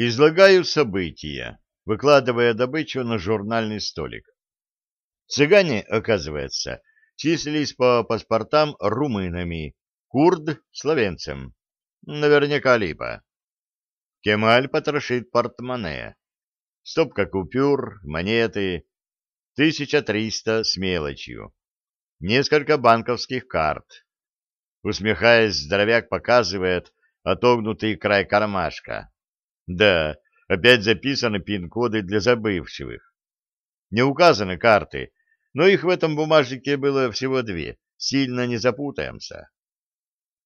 Излагаю события, выкладывая добычу на журнальный столик. Цыгане, оказывается, числились по паспортам румынами, курд — словенцем. Наверняка липа. Кемаль потрошит портмоне. Стопка купюр, монеты, 1300 с мелочью. Несколько банковских карт. Усмехаясь, здоровяк показывает отогнутый край кармашка. Да, опять записаны пин-коды для забывчивых. Не указаны карты, но их в этом бумажнике было всего две. Сильно не запутаемся.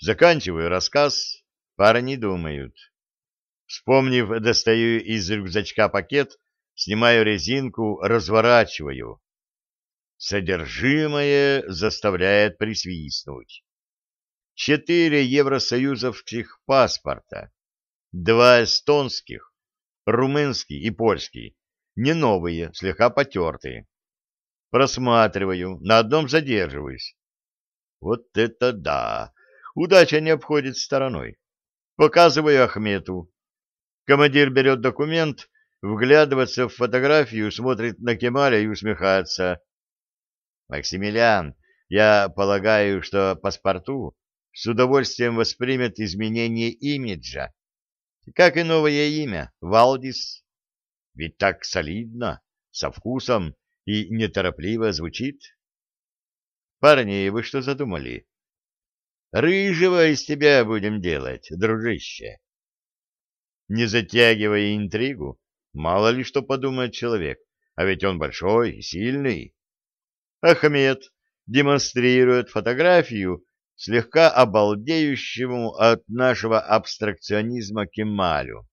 Заканчиваю рассказ, парни думают. Вспомнив, достаю из рюкзачка пакет, снимаю резинку, разворачиваю. Содержимое заставляет присвистнуть. Четыре евросоюзовских паспорта Два эстонских, румынский и польский, не новые, слегка потертые. Просматриваю, на одном задерживаюсь. Вот это да! Удача не обходит стороной. Показываю Ахмету. Командир берет документ, вглядывается в фотографию, смотрит на Кемаля и усмехается. Максимилиан, я полагаю, что паспорту с удовольствием воспримет изменение имиджа как и новое имя — Валдис. Ведь так солидно, со вкусом и неторопливо звучит. Парни, вы что задумали? Рыжего из тебя будем делать, дружище. Не затягивая интригу, мало ли что подумает человек, а ведь он большой и сильный. Ахмед демонстрирует фотографию слегка обалдеющему от нашего абстракционизма Кемалю.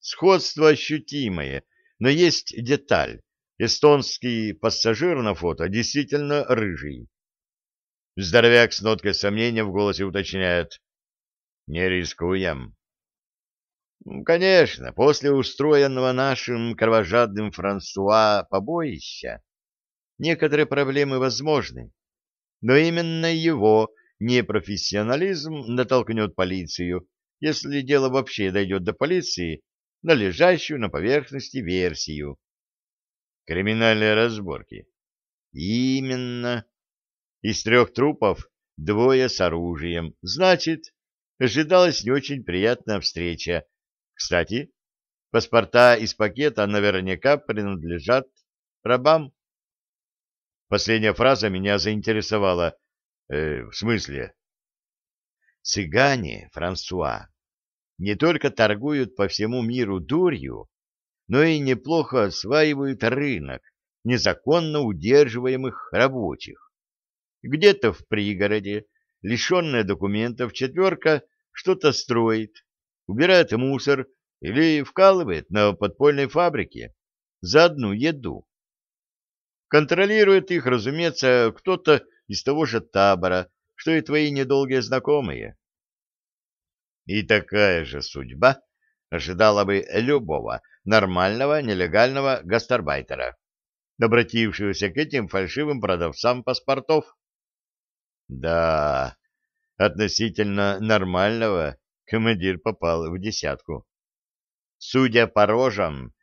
Сходство ощутимое, но есть деталь. Эстонский пассажир на фото действительно рыжий. Здоровяк с ноткой сомнения в голосе уточняет. Не рискуем. Конечно, после устроенного нашим кровожадным Франсуа побоища некоторые проблемы возможны но именно его непрофессионализм натолкнет полицию, если дело вообще дойдет до полиции, на лежащую на поверхности версию. Криминальные разборки. Именно. Из трех трупов двое с оружием. Значит, ожидалась не очень приятная встреча. Кстати, паспорта из пакета наверняка принадлежат рабам. Последняя фраза меня заинтересовала. Э, в смысле? Цыгане, Франсуа, не только торгуют по всему миру дурью, но и неплохо осваивают рынок незаконно удерживаемых рабочих. Где-то в пригороде, лишенная документов, четверка что-то строит, убирает мусор или вкалывает на подпольной фабрике за одну еду. Контролирует их, разумеется, кто-то из того же табора, что и твои недолгие знакомые. И такая же судьба ожидала бы любого нормального нелегального гастарбайтера, обратившегося к этим фальшивым продавцам паспортов. Да, относительно нормального командир попал в десятку. Судя по рожам,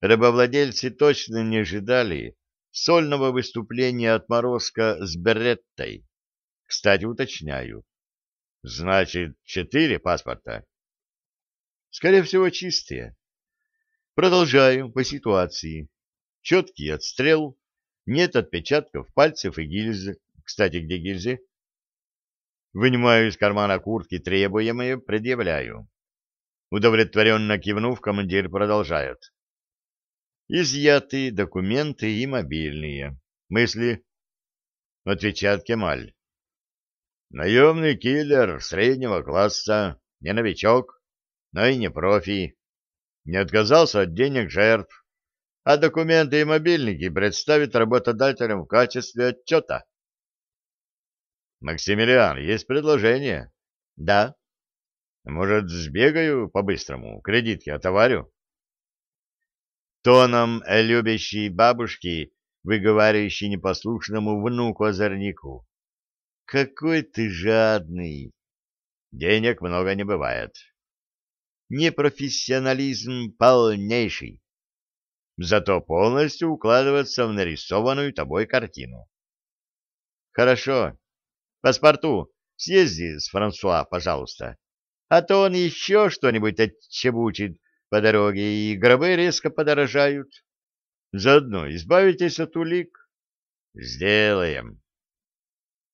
рабовладельцы точно не ожидали, сольного выступления отморозка с береттой. Кстати, уточняю. Значит, четыре паспорта? Скорее всего, чистые. Продолжаю по ситуации. Четкий отстрел, нет отпечатков пальцев и гильзы. Кстати, где гильзы? Вынимаю из кармана куртки требуемое, предъявляю. Удовлетворенно кивнув, командир продолжает изъяты документы и мобильные. Мысли? Отвечает Кемаль. Наемный киллер среднего класса, не новичок, но и не профи. Не отказался от денег жертв, а документы и мобильники представит работодателям в качестве отчета. Максимилиан, есть предложение? Да. Может, сбегаю по-быстрому, кредитки отоварю? Тоном любящей бабушки, выговаривающей непослушному внуку-озорнику. «Какой ты жадный! Денег много не бывает». непрофессионализм полнейший. Зато полностью укладываться в нарисованную тобой картину. Хорошо. Паспорту съезди с Франсуа, пожалуйста. А то он еще что-нибудь отчебучит по дороге, и гробы резко подорожают. Заодно избавитесь от улик. Сделаем.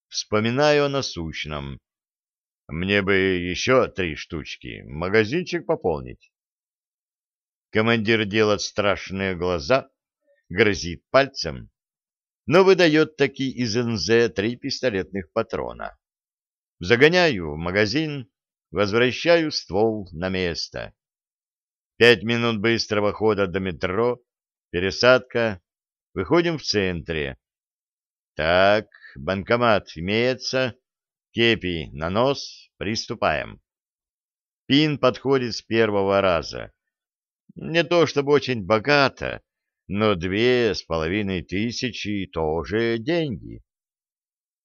Вспоминаю о насущном. Мне бы еще три штучки, магазинчик пополнить. Командир делает страшные глаза, грозит пальцем, но выдает таки из НЗ три пистолетных патрона. Загоняю в магазин, возвращаю ствол на место. Пять минут быстрого хода до метро, пересадка, выходим в центре. Так, банкомат имеется, кепи на нос, приступаем. Пин подходит с первого раза. Не то чтобы очень богато, но две с половиной тысячи тоже деньги.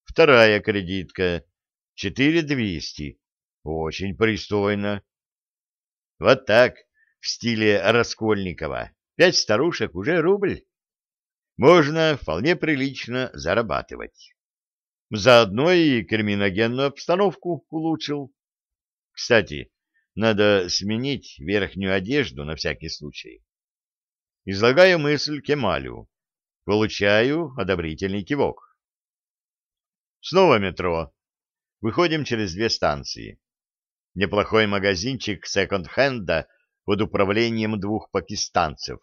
Вторая кредитка — четыре двести. Очень пристойно. Вот так, в стиле Раскольникова. Пять старушек уже рубль. Можно вполне прилично зарабатывать. Заодно и криминогенную обстановку улучшил. Кстати, надо сменить верхнюю одежду на всякий случай. Излагаю мысль Кемалю. Получаю одобрительный кивок. Снова метро. Выходим через две станции. Неплохой магазинчик секонд-хенда под управлением двух пакистанцев.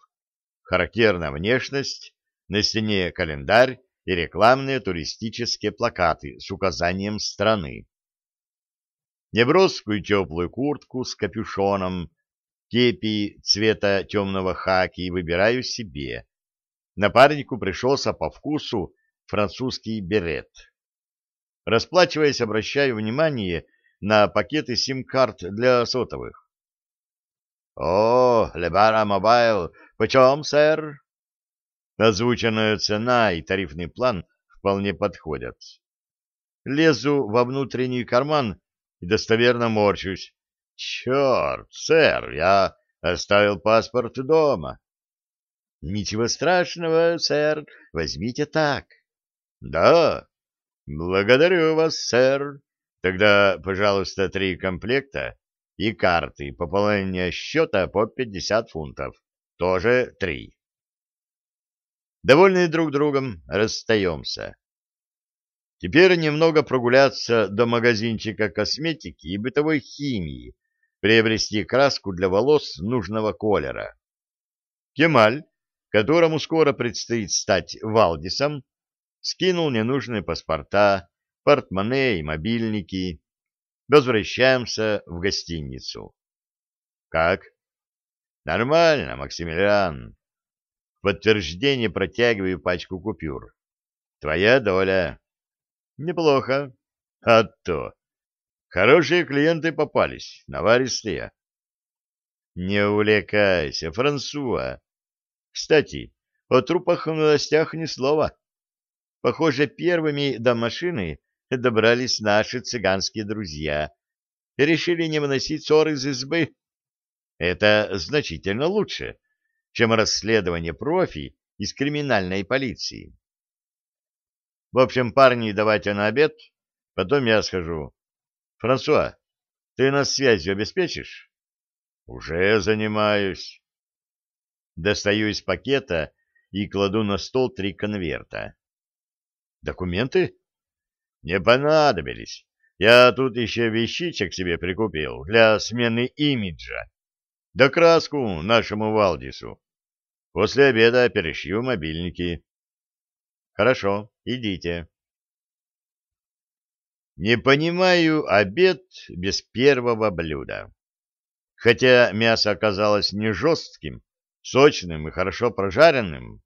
Характерная внешность, на стене календарь и рекламные туристические плакаты с указанием страны. Неброскую теплую куртку с капюшоном, кепи цвета темного хаки выбираю себе. Напарнику пришелся по вкусу французский берет. Расплачиваясь, обращаю внимание на пакеты сим-карт для сотовых. «О, Lebara Mobile, почем, сэр?» Озвученная цена и тарифный план вполне подходят. Лезу во внутренний карман и достоверно морщусь. «Черт, сэр, я оставил паспорт дома». «Ничего страшного, сэр, возьмите так». «Да, благодарю вас, сэр. Тогда, пожалуйста, три комплекта и карты пополнения счета по 50 фунтов. Тоже три. Довольные друг другом, расстаемся. Теперь немного прогуляться до магазинчика косметики и бытовой химии, приобрести краску для волос нужного колера. Кемаль, которому скоро предстоит стать Валдисом, скинул ненужные паспорта, портмоне и мобильники, Возвращаемся в гостиницу. Как? Нормально, Максимилиан. В подтверждение протягиваю пачку купюр. Твоя доля. Неплохо. А то. Хорошие клиенты попались, наваристые. Не увлекайся, Франсуа. Кстати, о трупах в новостях ни слова. Похоже, первыми до машины добрались наши цыганские друзья решили не выносить ссор из избы. Это значительно лучше, чем расследование профи из криминальной полиции. В общем, парни, давайте на обед, потом я схожу. Франсуа, ты нас связью обеспечишь? Уже занимаюсь. Достаю из пакета и кладу на стол три конверта. Документы? Не понадобились. Я тут еще вещичек себе прикупил для смены имиджа. Да краску нашему Валдису. После обеда перешью мобильники. Хорошо, идите. Не понимаю обед без первого блюда. Хотя мясо оказалось не жестким, сочным и хорошо прожаренным.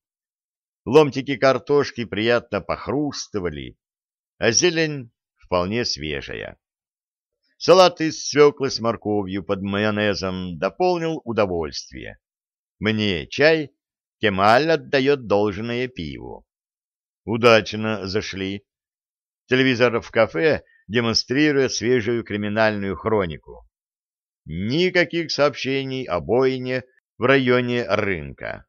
Ломтики картошки приятно похрустывали, а зелень вполне свежая. Салат из свеклы с морковью под майонезом дополнил удовольствие. Мне чай, Кемаль отдает должное пиву. Удачно зашли. Телевизор в кафе демонстрирует свежую криминальную хронику. Никаких сообщений о бойне в районе рынка.